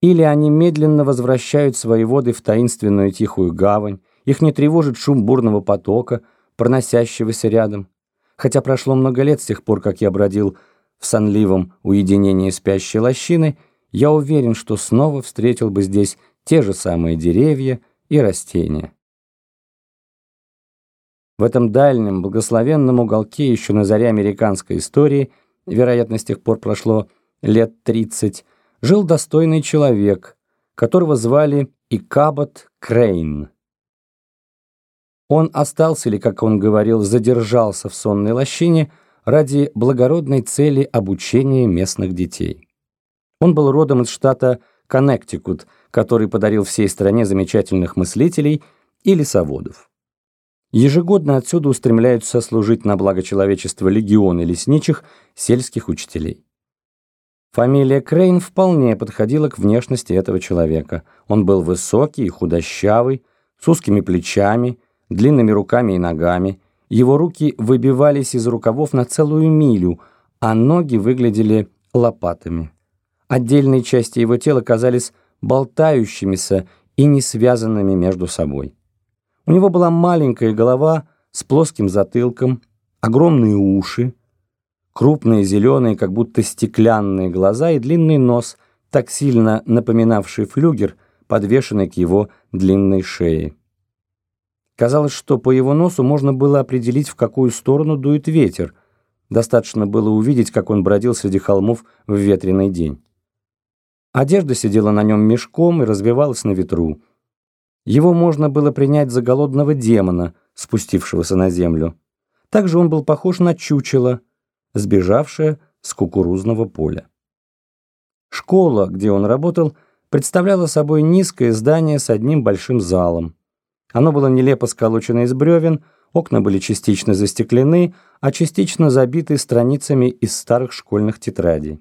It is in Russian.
Или они медленно возвращают свои воды в таинственную тихую гавань, их не тревожит шум бурного потока, проносящегося рядом. Хотя прошло много лет с тех пор, как я бродил в сонливом уединении спящей лощины, я уверен, что снова встретил бы здесь те же самые деревья и растения. В этом дальнем, благословенном уголке еще на заре американской истории, вероятно, с тех пор прошло лет 30, жил достойный человек, которого звали Икабот Крейн. Он остался или, как он говорил, задержался в сонной лощине ради благородной цели обучения местных детей. Он был родом из штата Коннектикут, который подарил всей стране замечательных мыслителей и лесоводов. Ежегодно отсюда устремляются служить на благо человечества легионы лесничих сельских учителей. Фамилия Крейн вполне подходила к внешности этого человека. Он был высокий и худощавый, с узкими плечами, длинными руками и ногами. Его руки выбивались из рукавов на целую милю, а ноги выглядели лопатами. Отдельные части его тела казались болтающимися и не связанными между собой. У него была маленькая голова с плоским затылком, огромные уши, крупные зеленые, как будто стеклянные глаза и длинный нос, так сильно напоминавший флюгер, подвешенный к его длинной шее. Казалось, что по его носу можно было определить, в какую сторону дует ветер. Достаточно было увидеть, как он бродил среди холмов в ветреный день. Одежда сидела на нем мешком и развивалась на ветру. Его можно было принять за голодного демона, спустившегося на землю. Также он был похож на чучело, сбежавшее с кукурузного поля. Школа, где он работал, представляла собой низкое здание с одним большим залом. Оно было нелепо сколочено из бревен, окна были частично застеклены, а частично забиты страницами из старых школьных тетрадей.